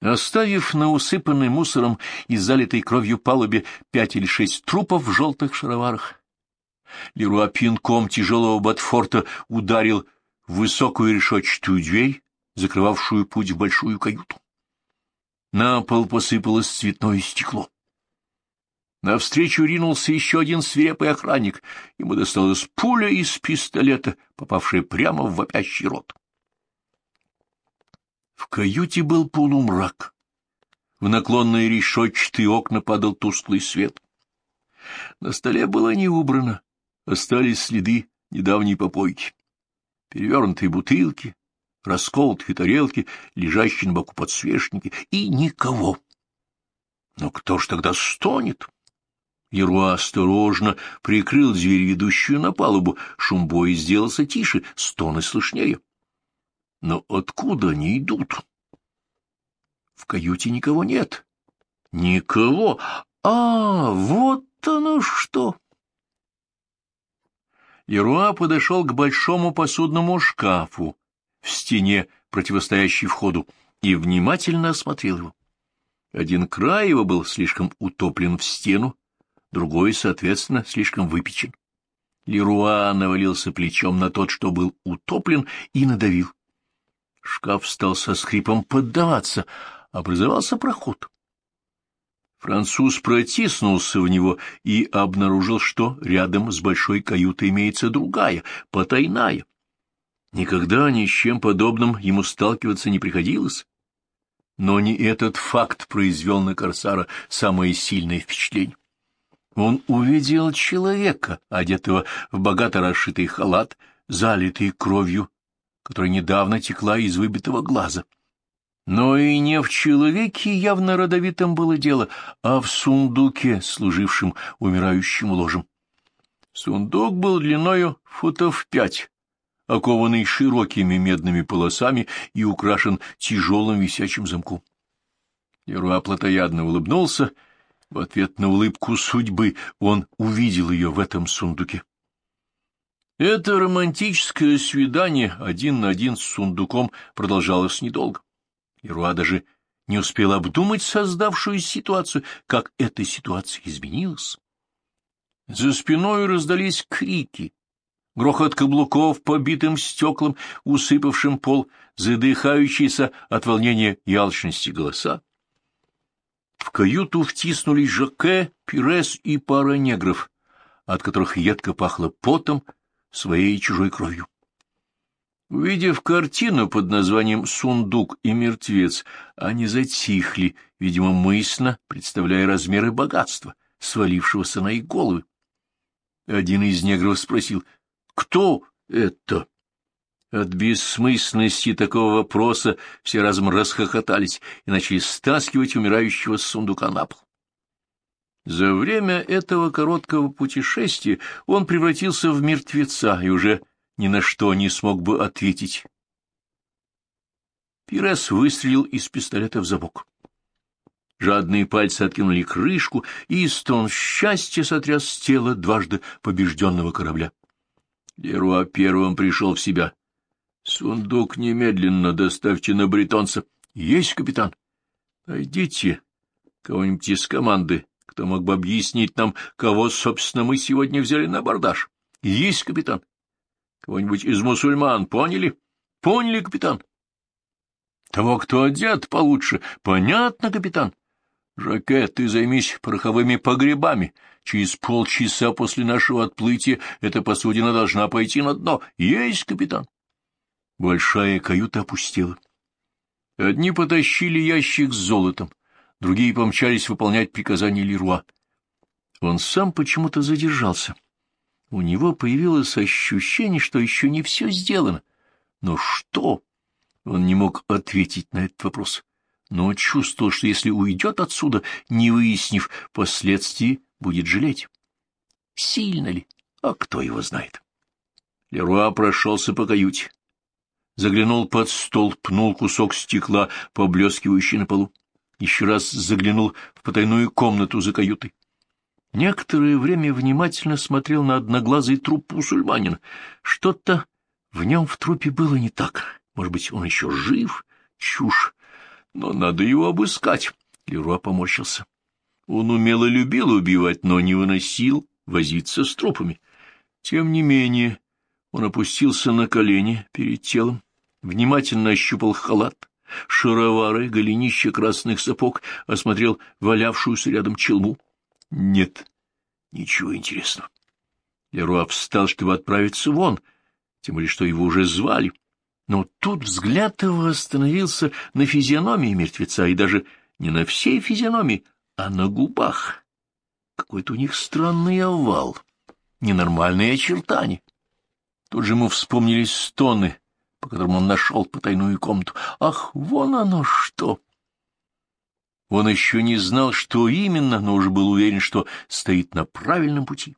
Оставив на усыпанной мусором и залитой кровью палубе пять или шесть трупов в желтых шароварах, Леруа пинком тяжелого ботфорта ударил в высокую решетчатую дверь, закрывавшую путь в большую каюту. На пол посыпалось цветное стекло. Навстречу ринулся еще один свирепый охранник. Ему досталась пуля из пистолета, попавшая прямо в вопящий рот. В каюте был полумрак. В наклонные решетчатые окна падал тусклый свет. На столе было не убрано, остались следы недавней попойки. Перевернутые бутылки, расколотые тарелки, лежащие на боку подсвечники, и никого. Но кто ж тогда стонет? Еруа осторожно прикрыл дверь, ведущую на палубу. Шум боя сделался тише, стоны слышнее. Но откуда они идут? В каюте никого нет. Никого. А, вот оно что! Еруа подошел к большому посудному шкафу в стене, противостоящей входу, и внимательно осмотрел его. Один край его был слишком утоплен в стену, другой, соответственно, слишком выпечен. Леруа навалился плечом на тот, что был утоплен, и надавил. Шкаф стал со скрипом поддаваться, образовался проход. Француз протиснулся в него и обнаружил, что рядом с большой каютой имеется другая, потайная. Никогда ни с чем подобным ему сталкиваться не приходилось. Но не этот факт произвел на Корсара самое сильное впечатление. Он увидел человека, одетого в богато расшитый халат, залитый кровью, которая недавно текла из выбитого глаза. Но и не в человеке явно родовитом было дело, а в сундуке, служившем умирающим ложем. Сундук был длиною футов пять, окованный широкими медными полосами и украшен тяжелым висячим замком. Еруа плотоядно улыбнулся — в ответ на улыбку судьбы он увидел ее в этом сундуке. Это романтическое свидание один на один с сундуком продолжалось недолго. Ируа даже не успел обдумать создавшуюся ситуацию, как эта ситуация изменилась. За спиной раздались крики, грохот каблуков по битым стеклам, усыпавшим пол, задыхающиеся от волнения и алчности голоса. В каюту втиснулись Жаке, Пирес и пара негров, от которых едко пахло потом, своей чужой кровью. Увидев картину под названием «Сундук и мертвец», они затихли, видимо, мысленно представляя размеры богатства, свалившегося на их головы. Один из негров спросил, «Кто это?» От бессмысленности такого вопроса все разом расхохотались и начали стаскивать умирающего с сундука на пол. За время этого короткого путешествия он превратился в мертвеца и уже ни на что не смог бы ответить. Пирес выстрелил из пистолета в забок. Жадные пальцы откинули крышку, и стон счастья сотряс тело дважды побежденного корабля. Леруа первым пришел в себя. — Сундук немедленно доставьте на бретонца. — Есть, капитан. — Найдите кого-нибудь из команды, кто мог бы объяснить нам, кого, собственно, мы сегодня взяли на абордаж. — Есть, капитан. — Кого-нибудь из мусульман, поняли? — Поняли, капитан. — Того, кто одет получше. — Понятно, капитан. — Жаке, ты займись пороховыми погребами. Через полчаса после нашего отплытия эта посудина должна пойти на дно. Есть, капитан. Большая каюта опустела. Одни потащили ящик с золотом, другие помчались выполнять приказания Леруа. Он сам почему-то задержался. У него появилось ощущение, что еще не все сделано. Но что? Он не мог ответить на этот вопрос, но чувствовал, что если уйдет отсюда, не выяснив последствий, будет жалеть. Сильно ли? А кто его знает? Леруа прошелся по каюте заглянул под стол, пнул кусок стекла, поблескивающий на полу. Еще раз заглянул в потайную комнату за каютой. Некоторое время внимательно смотрел на одноглазый труп мусульманина. Что-то в нем в трупе было не так. Может быть, он еще жив? Чушь. но надо его обыскать. Леруа поморщился. Он умело любил убивать, но не выносил возиться с трупами. Тем не менее, он опустился на колени перед телом, внимательно ощупал халат, шаровары, голенище красных сапог, осмотрел валявшуюся рядом челму. Нет, ничего интересного. Леруа встал, чтобы отправиться вон, тем более, что его уже звали. Но тут взгляд его остановился на физиономии мертвеца, и даже не на всей физиономии, а на губах. Какой-то у них странный овал, ненормальные очертания. Тут же ему вспомнились стоны, по которым он нашел потайную комнату. Ах, вон оно что! Он еще не знал, что именно, но уже был уверен, что стоит на правильном пути.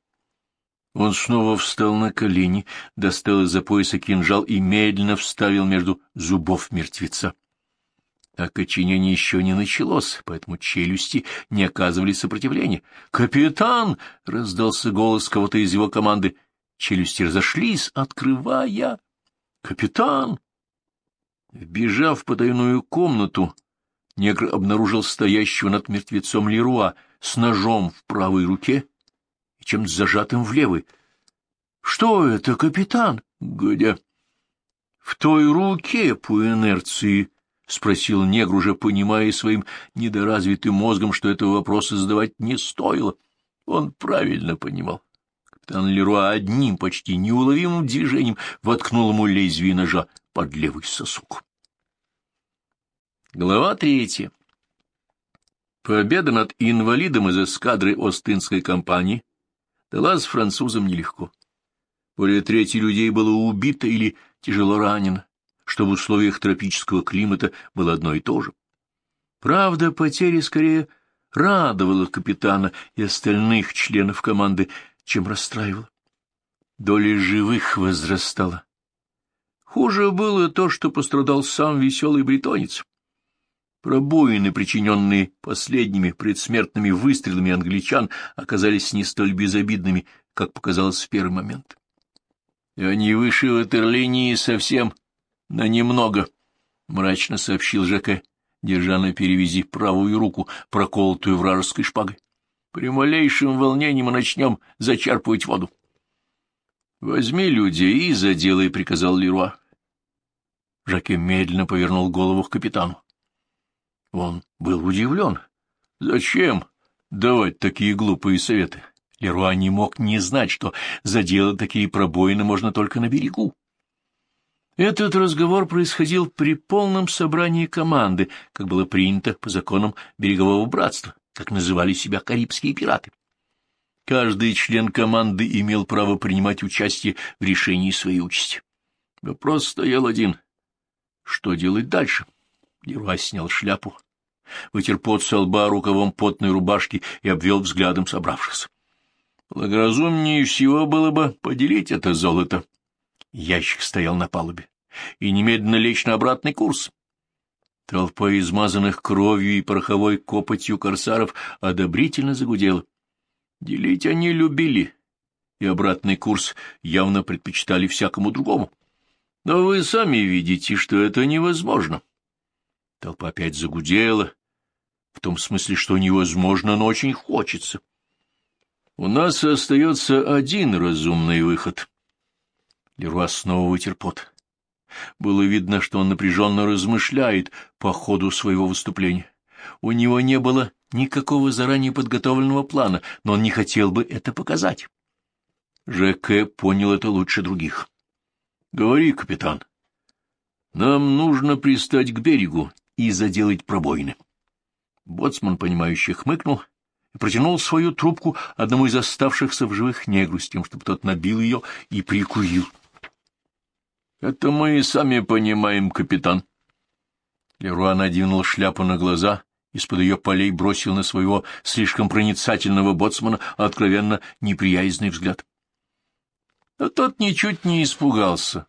Он снова встал на колени, достал из-за пояса кинжал и медленно вставил между зубов мертвеца. Окоченение еще не началось, поэтому челюсти не оказывали сопротивления. «Капитан!» — раздался голос кого-то из его команды. Челюсти разошлись, открывая. «Капитан!» Вбежав в потайную комнату, негр обнаружил стоящего над мертвецом Леруа с ножом в правой руке и чем-то зажатым в левой. — Что это, капитан? — Где? — В той руке по инерции, — спросил негр, уже понимая своим недоразвитым мозгом, что этого вопроса задавать не стоило. Он правильно понимал. Капитан Леруа одним почти неуловимым движением воткнул ему лезвие ножа под левый сосук. Глава третья. Победа над инвалидом из эскадры Остинской компании далась французам нелегко. Более трети людей было убито или тяжело ранено, что в условиях тропического климата было одно и то же. Правда, потери скорее радовала капитана и остальных членов команды, чем расстраивала. Доля живых возрастала. Хуже было то, что пострадал сам веселый бретонец. Пробоины, причиненные последними предсмертными выстрелами англичан, оказались не столь безобидными, как показалось в первый момент. Они выше ватерлинии совсем на немного, — мрачно сообщил Жаке, держа на перевязи правую руку, проколотую вражеской шпагой. При малейшем волнении мы начнем зачерпывать воду. — Возьми людей и заделай, — приказал Леруа. Жаке медленно повернул голову к капитану. Он был удивлен. Зачем давать такие глупые советы? Леруа не мог не знать, что заделать такие пробоины можно только на берегу. Этот разговор происходил при полном собрании команды, как было принято по законам берегового братства, как называли себя карибские пираты. Каждый член команды имел право принимать участие в решении своей участи. Вопрос стоял один. Что делать дальше? Леруа снял шляпу, вытер пот со лба рукавом потной рубашки и обвел взглядом собравшихся. Благоразумнее всего было бы поделить это золото. Ящик стоял на палубе. И немедленно лечь на обратный курс. Толпа измазанных кровью и пороховой копотью корсаров одобрительно загудела. Делить они любили, и обратный курс явно предпочитали всякому другому. Но вы сами видите, что это невозможно. Толпа опять загудела, в том смысле, что невозможно, но очень хочется. У нас остается один разумный выход. Леруа снова вытер пот. Было видно, что он напряженно размышляет по ходу своего выступления. У него не было никакого заранее подготовленного плана, но он не хотел бы это показать. Жеке понял это лучше других. — Говори, капитан. — Нам нужно пристать к берегу и заделать пробоины. Боцман, понимающе хмыкнул и протянул свою трубку одному из оставшихся в живых негру с тем, чтобы тот набил ее и прикурил. — Это мы и сами понимаем, капитан. Леруа надвинул шляпу на глаза, из-под ее полей бросил на своего слишком проницательного боцмана откровенно неприязненный взгляд. Но тот ничуть не испугался.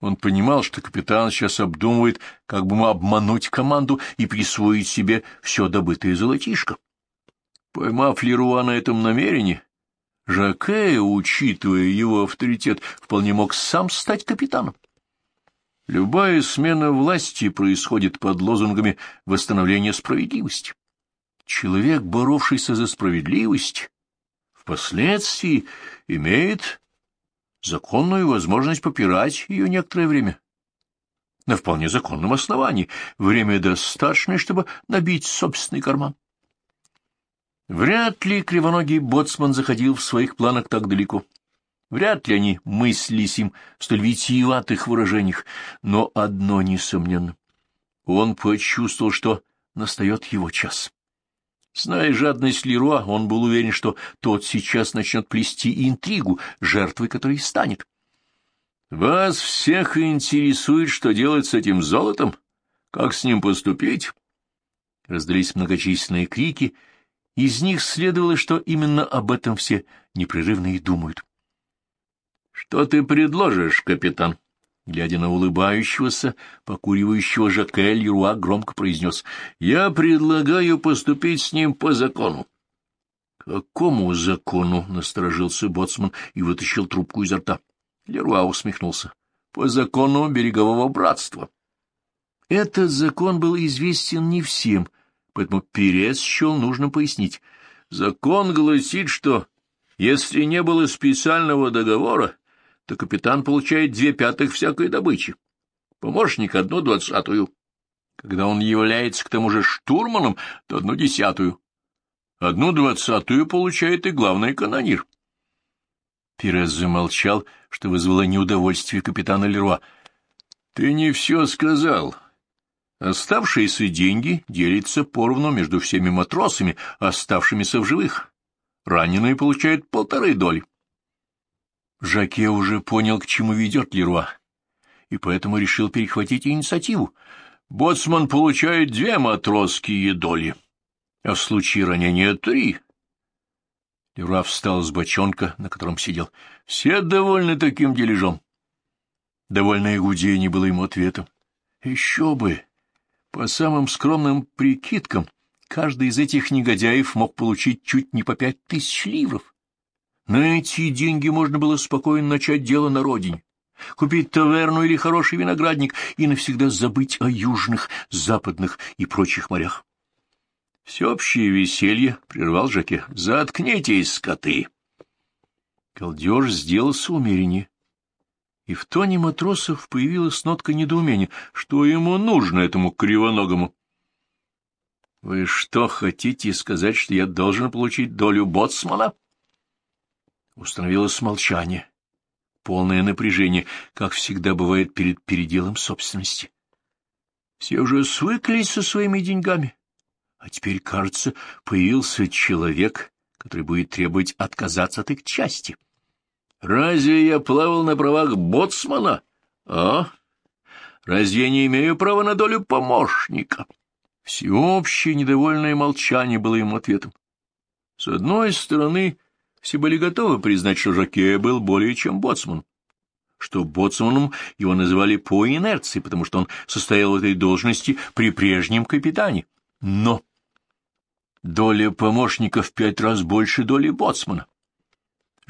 Он понимал, что капитан сейчас обдумывает, как бы ему обмануть команду и присвоить себе все добытое золотишко. Поймав Леруа на этом намерении, Жаке, учитывая его авторитет, вполне мог сам стать капитаном. Любая смена власти происходит под лозунгами восстановления справедливости. Человек, боровшийся за справедливость, впоследствии имеет законную возможность попирать ее некоторое время. На вполне законном основании. Время достаточное, чтобы набить собственный карман. Вряд ли кривоногий боцман заходил в своих планах так далеко. Вряд ли они мыслились им в столь витиеватых выражениях, но одно несомненно. Он почувствовал, что настает его час. Зная жадность Леруа, он был уверен, что тот сейчас начнет плести интригу, жертвой которой станет. «Вас всех интересует, что делать с этим золотом? Как с ним поступить?» Раздались многочисленные крики — из них следовало, что именно об этом все непрерывно и думают. — Что ты предложишь, капитан? Глядя на улыбающегося, покуривающего Жаке, Леруа громко произнес. — Я предлагаю поступить с ним по закону. — Какому закону? — насторожился боцман и вытащил трубку изо рта. Леруа усмехнулся. — По закону берегового братства. Этот закон был известен не всем — поэтому Перец счел нужно пояснить. Закон гласит, что если не было специального договора, то капитан получает две пятых всякой добычи, помощник — одну двадцатую. Когда он является к тому же штурманом, то одну десятую. Одну двадцатую получает и главный канонир. Пирес замолчал, что вызвало неудовольствие капитана Леруа. — Ты не все сказал, Оставшиеся деньги делятся поровну между всеми матросами, оставшимися в живых. Раненые получают полторы доли. Жаке уже понял, к чему ведет Леруа, и поэтому решил перехватить инициативу. Боцман получает две матросские доли, а в случае ранения — три. Леруа встал с бочонка, на котором сидел. Все довольны таким дележом. Довольное гудение было ему ответом. Еще бы! По самым скромным прикидкам, каждый из этих негодяев мог получить чуть не по пять тысяч ливров. На эти деньги можно было спокойно начать дело на родине, купить таверну или хороший виноградник и навсегда забыть о южных, западных и прочих морях. Всеобщее веселье прервал Жаке. «Заткнитесь, скоты!» Колдеж сделался умереннее и в тоне матросов появилась нотка недоумения. Что ему нужно, этому кривоногому? — Вы что, хотите сказать, что я должен получить долю боцмана? Установилось молчание, полное напряжение, как всегда бывает перед переделом собственности. Все уже свыклись со своими деньгами, а теперь, кажется, появился человек, который будет требовать отказаться от их части. — Разве я плавал на правах боцмана? А? Разве я не имею права на долю помощника? Всеобщее недовольное молчание было ему ответом. С одной стороны, все были готовы признать, что Жаке был более чем боцман, что боцманом его называли по инерции, потому что он состоял в этой должности при прежнем капитане. Но доля помощника в пять раз больше доли боцмана.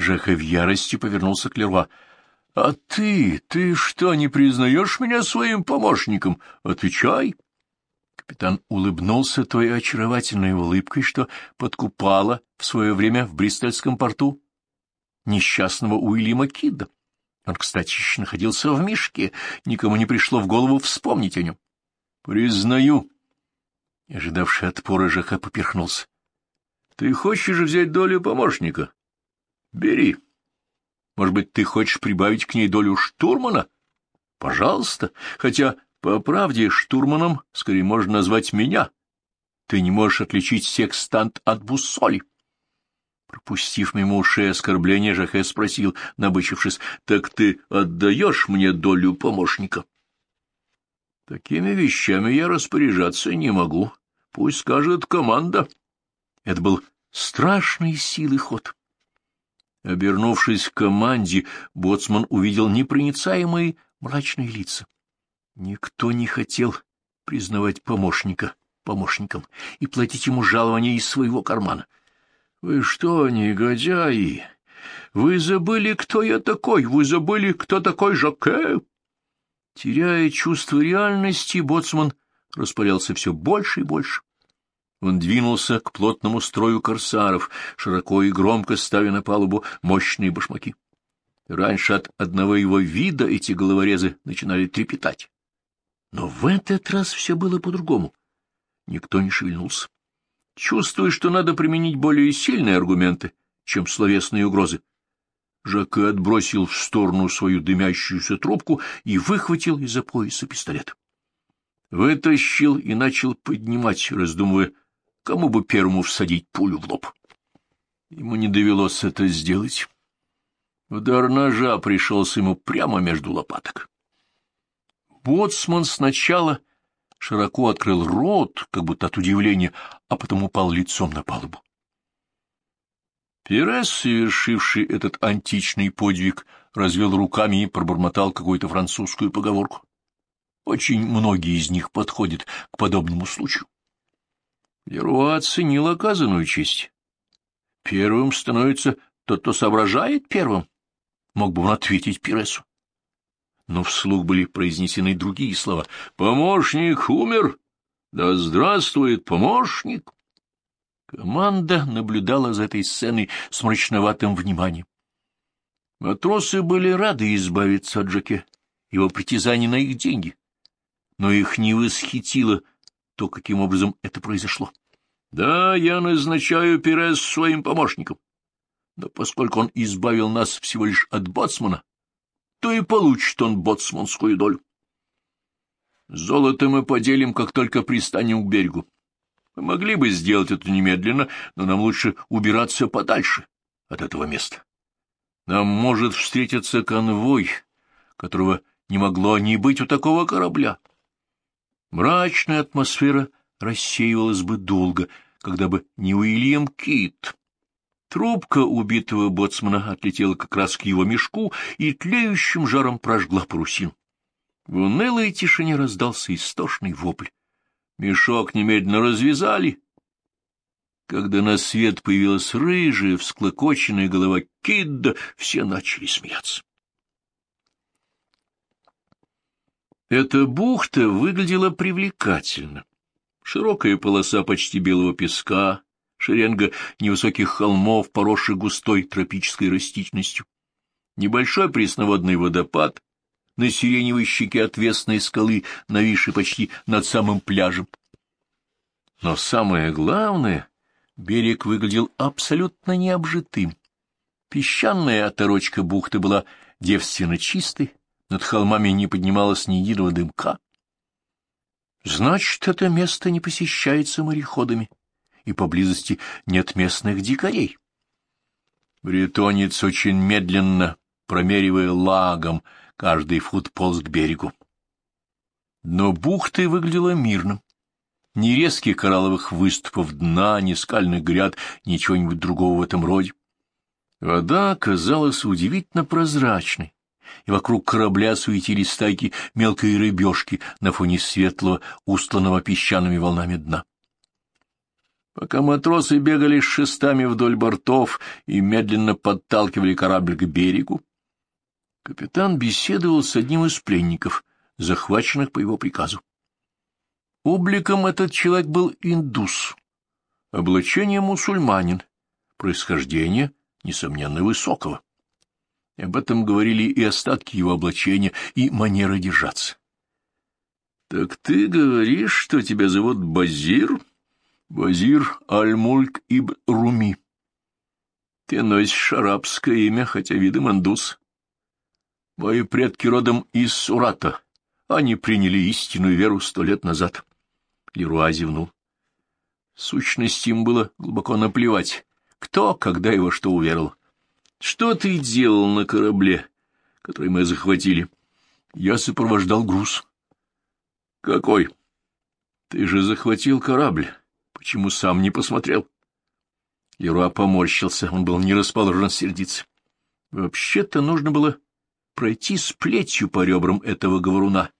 Жеха в ярости повернулся к Лерва. — А ты, ты что, не признаешь меня своим помощником? Отвечай. Капитан улыбнулся той очаровательной улыбкой, что подкупала в свое время в Бристольском порту несчастного Уильяма Кидда. Он, кстати, еще находился в мешке, никому не пришло в голову вспомнить о нем. — Признаю. Ожидавший отпора Жаха поперхнулся. — Ты хочешь взять долю помощника? Бери. Может быть, ты хочешь прибавить к ней долю штурмана? Пожалуйста. Хотя, по правде, штурманом скорее можно назвать меня. Ты не можешь отличить секстант от буссоли. Пропустив мимо ушей оскорбление, Жахе спросил, набычившись, — Так ты отдаешь мне долю помощника? — Такими вещами я распоряжаться не могу. Пусть скажет команда. Это был страшный силы ход. Обернувшись к команде, боцман увидел непроницаемые мрачные лица. Никто не хотел признавать помощника помощником и платить ему жалование из своего кармана. — Вы что, негодяи? Вы забыли, кто я такой? Вы забыли, кто такой Жаке? Теряя чувство реальности, боцман распалялся все больше и больше. Он двинулся к плотному строю корсаров, широко и громко ставя на палубу мощные башмаки. Раньше от одного его вида эти головорезы начинали трепетать. Но в этот раз все было по-другому. Никто не шевельнулся. Чувствуя, что надо применить более сильные аргументы, чем словесные угрозы, Жаке отбросил в сторону свою дымящуюся трубку и выхватил из-за пояса пистолет. Вытащил и начал поднимать, раздумывая, кому бы первому всадить пулю в лоб. Ему не довелось это сделать. Удар ножа пришелся ему прямо между лопаток. Боцман сначала широко открыл рот, как будто от удивления, а потом упал лицом на палубу. Пирес, совершивший этот античный подвиг, развел руками и пробормотал какую-то французскую поговорку. Очень многие из них подходят к подобному случаю. Леруа оценил оказанную честь. Первым становится тот, кто соображает первым. Мог бы он ответить Пиресу. Но вслух были произнесены другие слова. «Помощник умер! Да здравствует помощник!» Команда наблюдала за этой сценой с мрачноватым вниманием. Матросы были рады избавиться от Джеке, его притязаний на их деньги, но их не восхитило то, каким образом это произошло. Да, я назначаю Перес своим помощником, но поскольку он избавил нас всего лишь от боцмана, то и получит он боцманскую долю. Золото мы поделим, как только пристанем к берегу. Мы могли бы сделать это немедленно, но нам лучше убираться подальше от этого места. Нам может встретиться конвой, которого не могло не быть у такого корабля. Мрачная атмосфера рассеивалась бы долго, когда бы не Уильям Кит. Трубка убитого боцмана отлетела как раз к его мешку и тлеющим жаром прожгла парусину. В унылой тишине раздался истошный вопль. Мешок немедленно развязали. Когда на свет появилась рыжая, всклокоченная голова Кидда, все начали смеяться. Эта бухта выглядела привлекательно. Широкая полоса почти белого песка, шеренга невысоких холмов, поросших густой тропической растительностью, небольшой пресноводный водопад на сиреневой щеке отвесной скалы, нависшей почти над самым пляжем. Но самое главное, берег выглядел абсолютно необжитым. Песчаная оторочка бухты была девственно чистой, над холмами не поднималось ни единого дымка. Значит, это место не посещается мореходами, и поблизости нет местных дикарей. Бретонец очень медленно, промеривая лагом, каждый фут полз к берегу. Но бухта выглядела мирным. Ни резких коралловых выступов дна, ни скальных гряд, ни чего-нибудь другого в этом роде. Вода казалась удивительно прозрачной, и вокруг корабля суетились стайки мелкой рыбешки на фоне светлого, устланного песчаными волнами дна. Пока матросы бегали с шестами вдоль бортов и медленно подталкивали корабль к берегу, капитан беседовал с одним из пленников, захваченных по его приказу. Обликом этот человек был индус, облачение мусульманин, происхождение, несомненно, высокого. Об этом говорили и остатки его облачения, и манера держаться. — Так ты говоришь, что тебя зовут Базир? Базир Аль-Мульк ибн Руми. Ты носишь арабское имя, хотя видом индус. Мои предки родом из Сурата. Они приняли истинную веру сто лет назад. Леруа зевнул. В сущности, им было глубоко наплевать, кто, когда его что уверовал. Что ты делал на корабле, который мы захватили? Я сопровождал груз. Какой? Ты же захватил корабль. Почему сам не посмотрел? Леруа поморщился, он был не расположен сердиться. Вообще-то нужно было пройти с плетью по ребрам этого говоруна.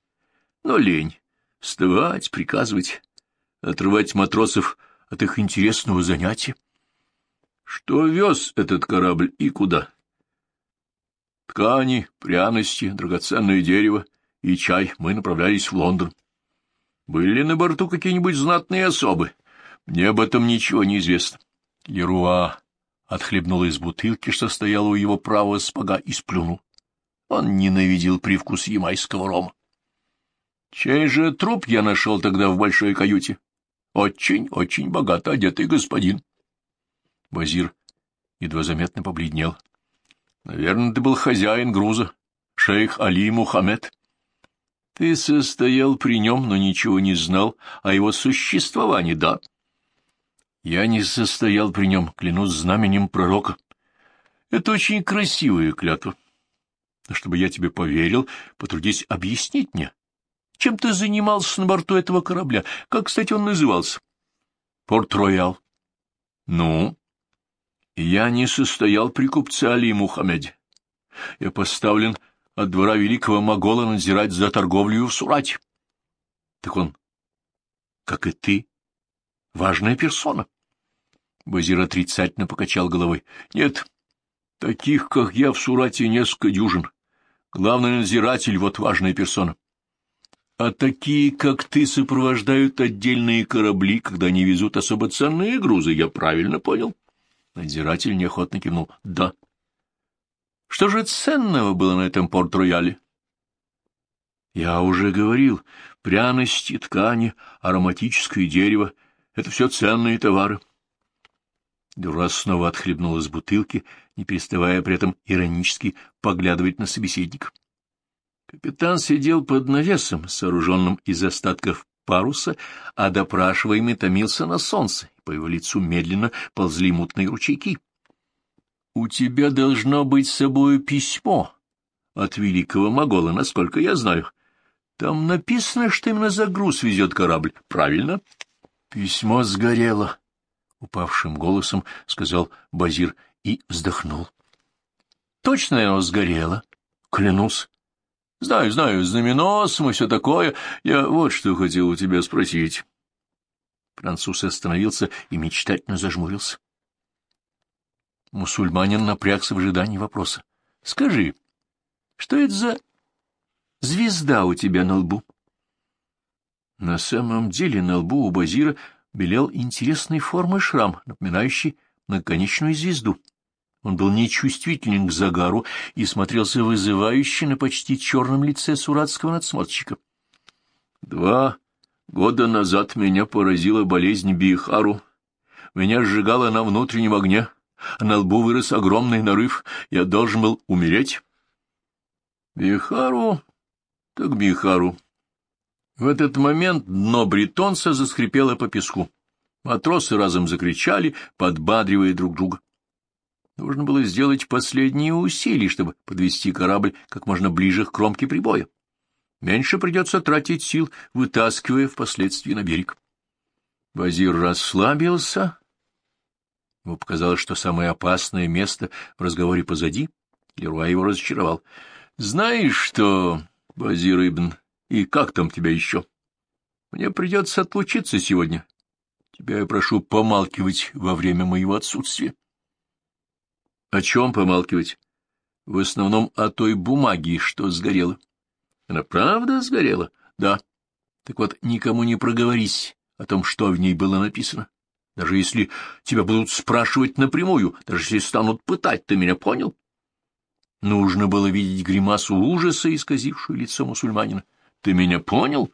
Но лень. Вставать, приказывать, отрывать матросов от их интересного занятия. Что вез этот корабль и куда? Ткани, пряности, драгоценное дерево и чай, мы направлялись в Лондон. Были ли на борту какие-нибудь знатные особы? Мне об этом ничего не известно. Леруа отхлебнул из бутылки, что стояла у его правого спага, и сплюнул. Он ненавидел привкус ямайского рома. Чей же труп я нашел тогда в большой каюте? Очень, очень богато одетый господин. Базир едва заметно побледнел. Наверное, ты был хозяин груза, шейх Али Мухаммед. Ты состоял при нем, но ничего не знал о его существовании, да? Я не состоял при нем, клянусь знаменем пророка. Это очень красивая клятва. Но чтобы я тебе поверил, потрудись объяснить мне, чем ты занимался на борту этого корабля? Как, кстати, он назывался? Порт-Роял. Ну? Я не состоял при купце Али Мухаммеде. Я поставлен от двора великого Могола надзирать за торговлю в Сурате. Так он, как и ты, важная персона. Базир отрицательно покачал головой. Нет, таких, как я, в Сурате несколько дюжин. Главный надзиратель — вот важная персона. А такие, как ты, сопровождают отдельные корабли, когда они везут особо ценные грузы, я правильно понял? Надзиратель неохотно кивнул. Да. Что же ценного было на этом порт-рояле? Я уже говорил, пряности, ткани, ароматическое дерево — это все ценные товары. Дурас снова отхлебнул из бутылки, не переставая при этом иронически поглядывать на собеседника. Капитан сидел под навесом, сооруженным из остатков паруса, а допрашиваемый томился на солнце, по его лицу медленно ползли мутные ручейки. — У тебя должно быть с собой письмо от великого Могола, насколько я знаю. Там написано, что именно за груз везет корабль. Правильно? — Письмо сгорело, — упавшим голосом сказал Базир и вздохнул. — Точно оно сгорело, клянусь. Знаю, знаю, знаменосом и все такое. Я вот что хотел у тебя спросить. Француз остановился и мечтательно зажмурился. Мусульманин напрягся в ожидании вопроса. — Скажи, что это за звезда у тебя на лбу? На самом деле на лбу у Базира белел интересной формы шрам, напоминающий многоконечную звезду. Он был нечувствителен к загару и смотрелся вызывающе на почти черном лице суратского надсмотрщика. Два года назад меня поразила болезнь Бихару. Меня сжигало на внутреннем огне, на лбу вырос огромный нарыв. Я должен был умереть. Бихару, так Бихару. В этот момент дно бретонца заскрипело по песку. Матросы разом закричали, подбадривая друг друга. Нужно было сделать последние усилия, чтобы подвести корабль как можно ближе к кромке прибоя. Меньше придется тратить сил, вытаскивая впоследствии на берег. Вазир расслабился. Ему показалось, что самое опасное место в разговоре позади. Леруа его разочаровал. — Знаешь что, Вазир Ибн, и как там тебя еще? Мне придется отлучиться сегодня. Тебя я прошу помалкивать во время моего отсутствия. О чем помалкивать? В основном о той бумаге, что сгорела. Она правда сгорела? Да. Так вот, никому не проговорись о том, что в ней было написано. Даже если тебя будут спрашивать напрямую, даже если станут пытать, ты меня понял? Нужно было видеть гримасу ужаса, исказившую лицо мусульманина. Ты меня понял?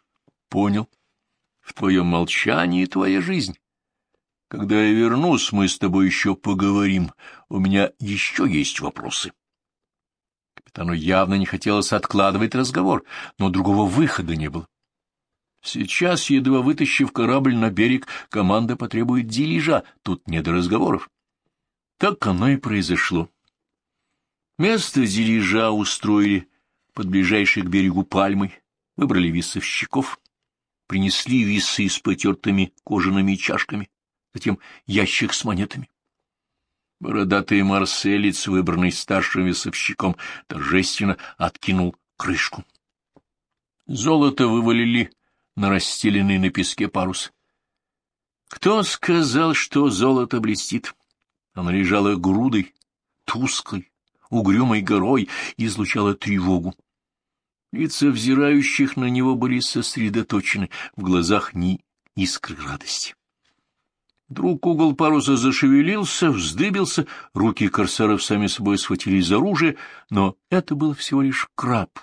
Понял. В твоем молчании твоя жизнь. Когда я вернусь, мы с тобой еще поговорим. У меня еще есть вопросы. Капитану явно не хотелось откладывать разговор, но другого выхода не было. Сейчас, едва вытащив корабль на берег, команда потребует дележа, тут не до разговоров. Так оно и произошло. Место дележа устроили под ближайшей к берегу пальмой, выбрали весовщиков, принесли весы с потертыми кожаными чашками, затем ящик с монетами. Бородатый марселец, выбранный старшим весовщиком, торжественно откинул крышку. Золото вывалили на расстеленный на песке парус. Кто сказал, что золото блестит? Оно лежало грудой, тусклой, угрюмой горой и излучало тревогу. Лица взирающих на него были сосредоточены, в глазах ни искры радости. Вдруг угол паруса зашевелился, вздыбился, руки корсаров сами собой схватились за оружие, но это был всего лишь краб,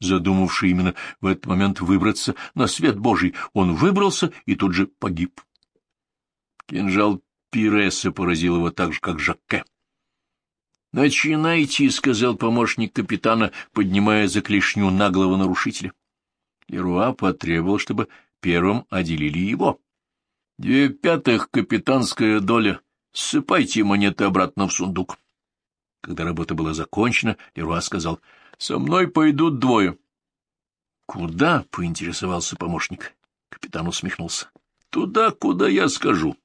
задумавший именно в этот момент выбраться на свет Божий. Он выбрался и тут же погиб. Кинжал Пиреса поразил его так же, как Жакке. — Начинайте, — сказал помощник капитана, поднимая за клешню наглого нарушителя. Леруа потребовал, чтобы первым отделили его. — Две пятых капитанская доля. Ссыпайте монеты обратно в сундук. Когда работа была закончена, Леруа сказал, — Со мной пойдут двое. — Куда? — поинтересовался помощник. Капитан усмехнулся. — Туда, куда я скажу.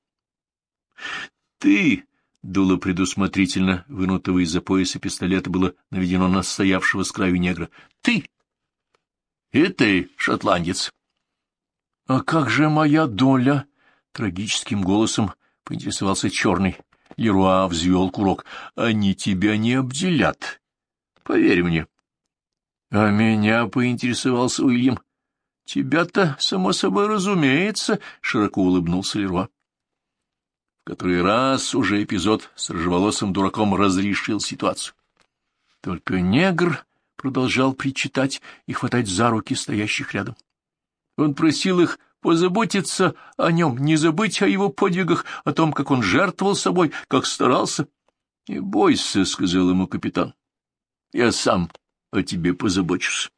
— Ты Дуло предусмотрительно, вынутого из-за пояса пистолета, было наведено на стоявшего с краю негра. — Ты! — И ты, шотландец! — А как же моя доля? — трагическим голосом поинтересовался черный. Леруа взвел курок. — Они тебя не обделят. Поверь мне. — А меня поинтересовался Уильям. — Тебя-то, само собой, разумеется, — широко улыбнулся Леруа который раз уже эпизод с рыжеволосым дураком разрешил ситуацию. Только негр продолжал причитать и хватать за руки стоящих рядом. Он просил их позаботиться о нем, не забыть о его подвигах, о том, как он жертвовал собой, как старался. — Не бойся, — сказал ему капитан, — я сам о тебе позабочусь.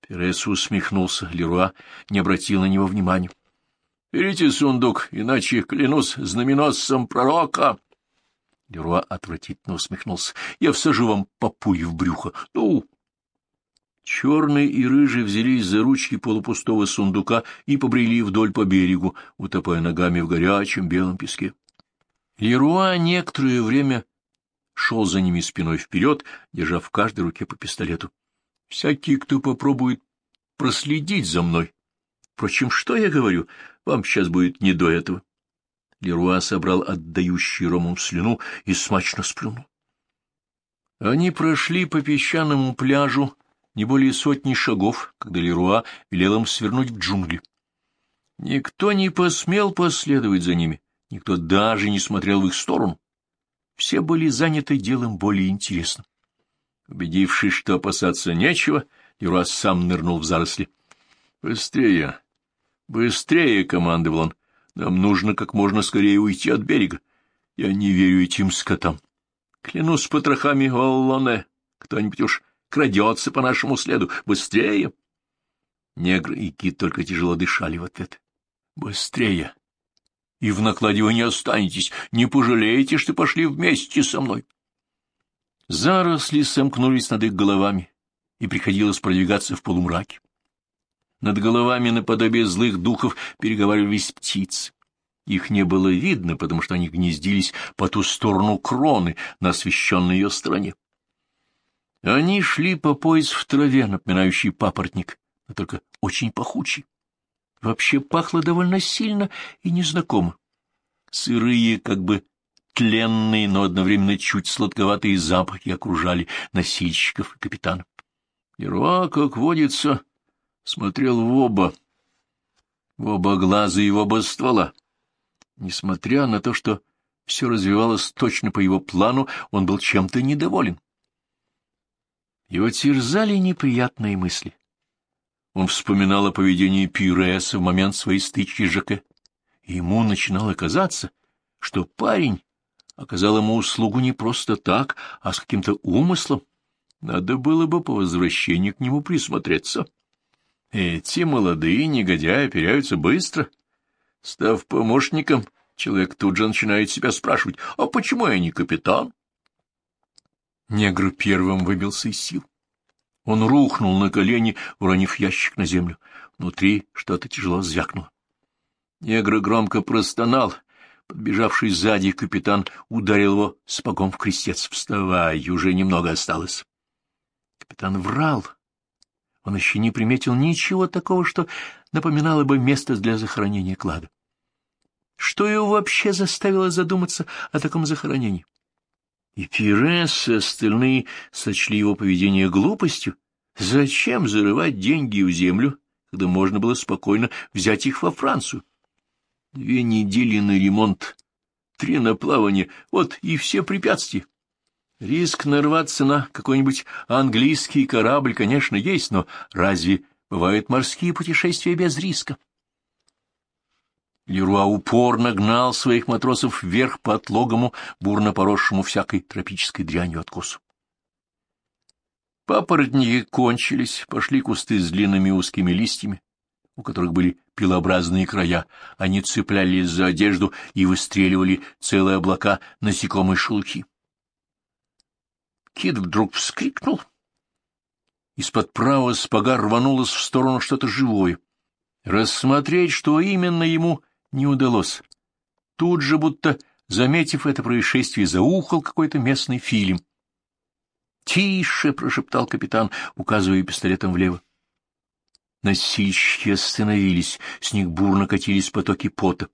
Перес усмехнулся, Леруа не обратил на него внимания. Берите сундук, иначе, клянусь знаменосцем пророка. Леруа отвратительно усмехнулся. Я всажу вам попуй в брюхо. Ну! Черный и рыжий взялись за ручки полупустого сундука и побрели вдоль по берегу, утопая ногами в горячем белом песке. Леруа некоторое время шел за ними спиной вперед, держа в каждой руке по пистолету. Всякий, кто попробует проследить за мной. Впрочем, что я говорю? Вам сейчас будет не до этого. Леруа собрал отдающий ромом слюну и смачно сплюнул. Они прошли по песчаному пляжу не более сотни шагов, когда Леруа велел им свернуть в джунгли. Никто не посмел последовать за ними, никто даже не смотрел в их сторону. Все были заняты делом более интересным. Убедившись, что опасаться нечего, Леруа сам нырнул в заросли. — Быстрее! «Быстрее!» — командовал он. «Нам нужно как можно скорее уйти от берега. Я не верю этим скотам. Клянусь потрохами Оллоне, кто-нибудь уж крадется по нашему следу. Быстрее!» Негр и кит только тяжело дышали в ответ. «Быстрее!» «И в накладе вы не останетесь, не пожалеете, что пошли вместе со мной!» Заросли сомкнулись над их головами, и приходилось продвигаться в полумраке. Над головами наподобие злых духов переговаривались птицы. Их не было видно, потому что они гнездились по ту сторону кроны на освещенной ее стороне. Они шли по пояс в траве, напоминающей папоротник, но только очень пахучий. Вообще пахло довольно сильно и незнакомо. Сырые, как бы тленные, но одновременно чуть сладковатые запахи окружали носильщиков и капитана. Леруа, как водится, смотрел в оба, в оба глаза и в оба ствола. Несмотря на то, что все развивалось точно по его плану, он был чем-то недоволен. Его терзали неприятные мысли. Он вспоминал о поведении Пиреса в момент своей стычки с Жаке. И ему начинало казаться, что парень оказал ему услугу не просто так, а с каким-то умыслом. Надо было бы по возвращению к нему присмотреться. Эти молодые негодяи оперяются быстро. Став помощником, человек тут же начинает себя спрашивать, а почему я не капитан? Негр первым выбился из сил. Он рухнул на колени, уронив ящик на землю. Внутри что-то тяжело звякнуло. Негр громко простонал. Подбежавший сзади капитан ударил его спагом в крестец. «Вставай, уже немного осталось». Капитан врал, он еще не приметил ничего такого, что напоминало бы место для захоронения клада. Что его вообще заставило задуматься о таком захоронении? И Пирес и остальные сочли его поведение глупостью, Зачем зарывать деньги в землю, когда можно было спокойно взять их во Францию? Две недели на ремонт, три на плавание, вот и все препятствия. Риск нарваться на какой-нибудь английский корабль, конечно, есть, но разве бывают морские путешествия без риска? Леруа упорно гнал своих матросов вверх по отлогому, бурно поросшему всякой тропической дрянью откосу. Папоротники кончились, пошли кусты с длинными узкими листьями, у которых были пилообразные края. Они цеплялись за одежду и выстреливали целые облака насекомой шелухи. Кит вдруг вскрикнул. Из-под правого спага рванулось в сторону что-то живое. Рассмотреть, что именно ему не удалось. Тут же, будто заметив это происшествие, заухал какой-то местный фильм. «Тише!» — прошептал капитан, указывая пистолетом влево. Носильщики остановились, с них бурно катились потоки пота.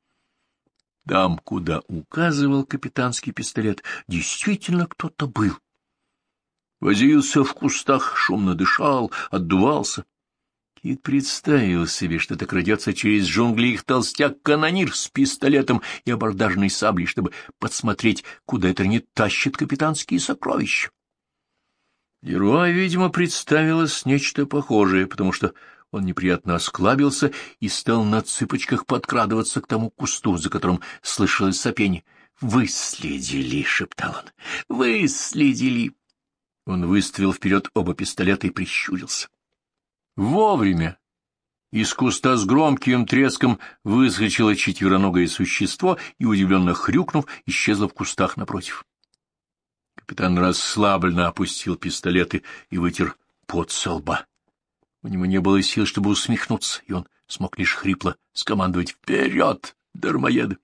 Там, куда указывал капитанский пистолет, действительно кто-то был. Возился в кустах, шумно дышал, отдувался. Кит представил себе, что так родется через джунгли их толстяк-канонир с пистолетом и абордажной саблей, чтобы подсмотреть, куда это не тащит капитанские сокровища. Герой, видимо, представилось нечто похожее, потому что он неприятно осклабился и стал на цыпочках подкрадываться к тому кусту, за которым слышалось сопение. «Выследили!» — шептал он. «Выследили!» Он выставил вперед оба пистолета и прищурился. Вовремя! Из куста с громким треском выскочило четвероногое существо и, удивленно хрюкнув, исчезло в кустах напротив. Капитан расслабленно опустил пистолеты и вытер пот со лба. У него не было сил, чтобы усмехнуться, и он смог лишь хрипло скомандовать «Вперед, дармоеды!».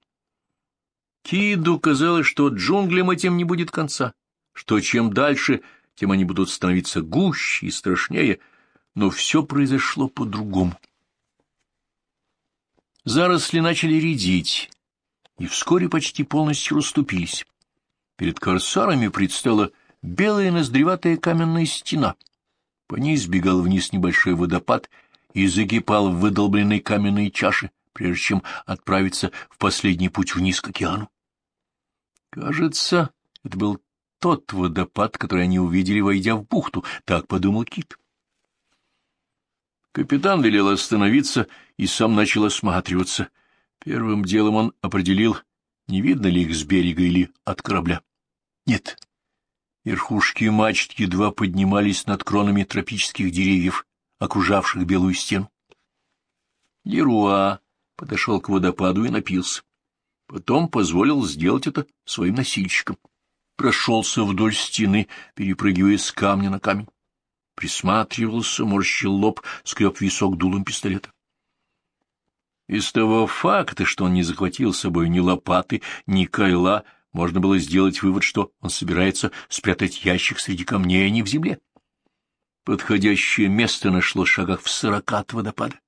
Киду казалось, что джунглям этим не будет конца, что чем дальше, тем они будут становиться гуще и страшнее, но все произошло по-другому. Заросли начали редеть, и вскоре почти полностью расступились. Перед корсарами предстала белая ноздреватая каменная стена. По ней сбегал вниз небольшой водопад и закипал в выдолбленной каменной чаше, прежде чем отправиться в последний путь вниз к океану. Кажется, это был тот водопад, который они увидели, войдя в бухту, так подумал Кит. Капитан велел остановиться и сам начал осматриваться. Первым делом он определил, не видно ли их с берега или от корабля. Нет. Верхушки мачт едва поднимались над кронами тропических деревьев, окружавших белую стену. Леруа подошел к водопаду и напился. Потом позволил сделать это своим носильщикам прошелся вдоль стены, перепрыгивая с камня на камень. Присматривался, морщил лоб, скреб висок дулом пистолета. Из того факта, что он не захватил с собой ни лопаты, ни кайла, можно было сделать вывод, что он собирается спрятать ящик среди камней, а не в земле. Подходящее место нашло в шагах в сорока от водопада.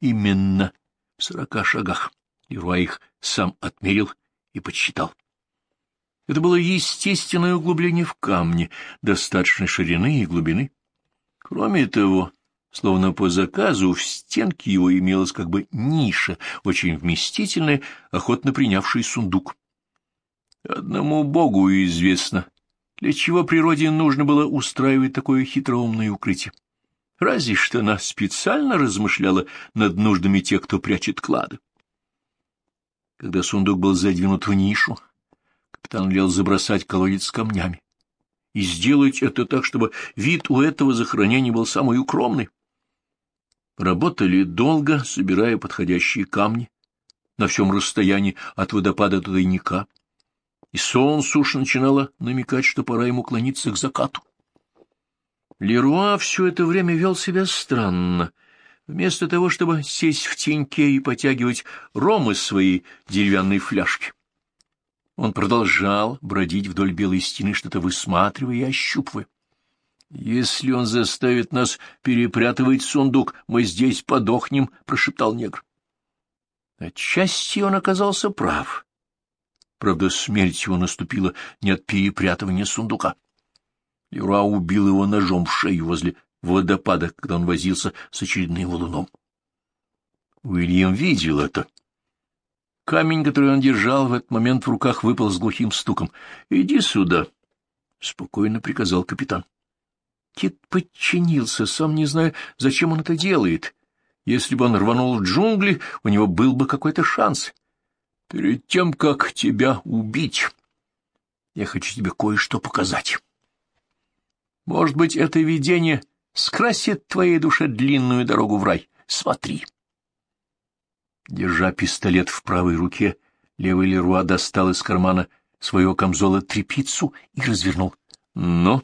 Именно в сорока шагах. Леруа их сам отмерил и подсчитал. Это было естественное углубление в камне, достаточной ширины и глубины. Кроме того, словно по заказу, в стенке его имелась как бы ниша, очень вместительная, охотно принявший сундук. Одному богу известно, для чего природе нужно было устраивать такое хитроумное укрытие. Разве что она специально размышляла над нуждами тех, кто прячет клады. Когда сундук был задвинут в нишу, Капитан велел забросать колодец камнями и сделать это так, чтобы вид у этого захоронения был самый укромный. Работали долго, собирая подходящие камни на всем расстоянии от водопада до тайника, и солнце уж начинало намекать, что пора ему клониться к закату. Леруа все это время вел себя странно. Вместо того, чтобы сесть в теньке и потягивать ром из своей деревянной фляжки, он продолжал бродить вдоль белой стены, что-то высматривая и ощупывая. «Если он заставит нас перепрятывать сундук, мы здесь подохнем», — прошептал негр. Отчасти он оказался прав. Правда, смерть его наступила не от перепрятывания сундука. Леруа убил его ножом в шею возле водопада, когда он возился с очередным валуном. Уильям видел это. Камень, который он держал в этот момент в руках, выпал с глухим стуком. — Иди сюда, — спокойно приказал капитан. Кит подчинился, сам не зная, зачем он это делает. Если бы он рванул в джунгли, у него был бы какой-то шанс. — Перед тем, как тебя убить, я хочу тебе кое-что показать. Может быть, это видение скрасит твоей душе длинную дорогу в рай. Смотри. Держа пистолет в правой руке, левый Леруа достал из кармана своего камзола трепицу и развернул. «Ну,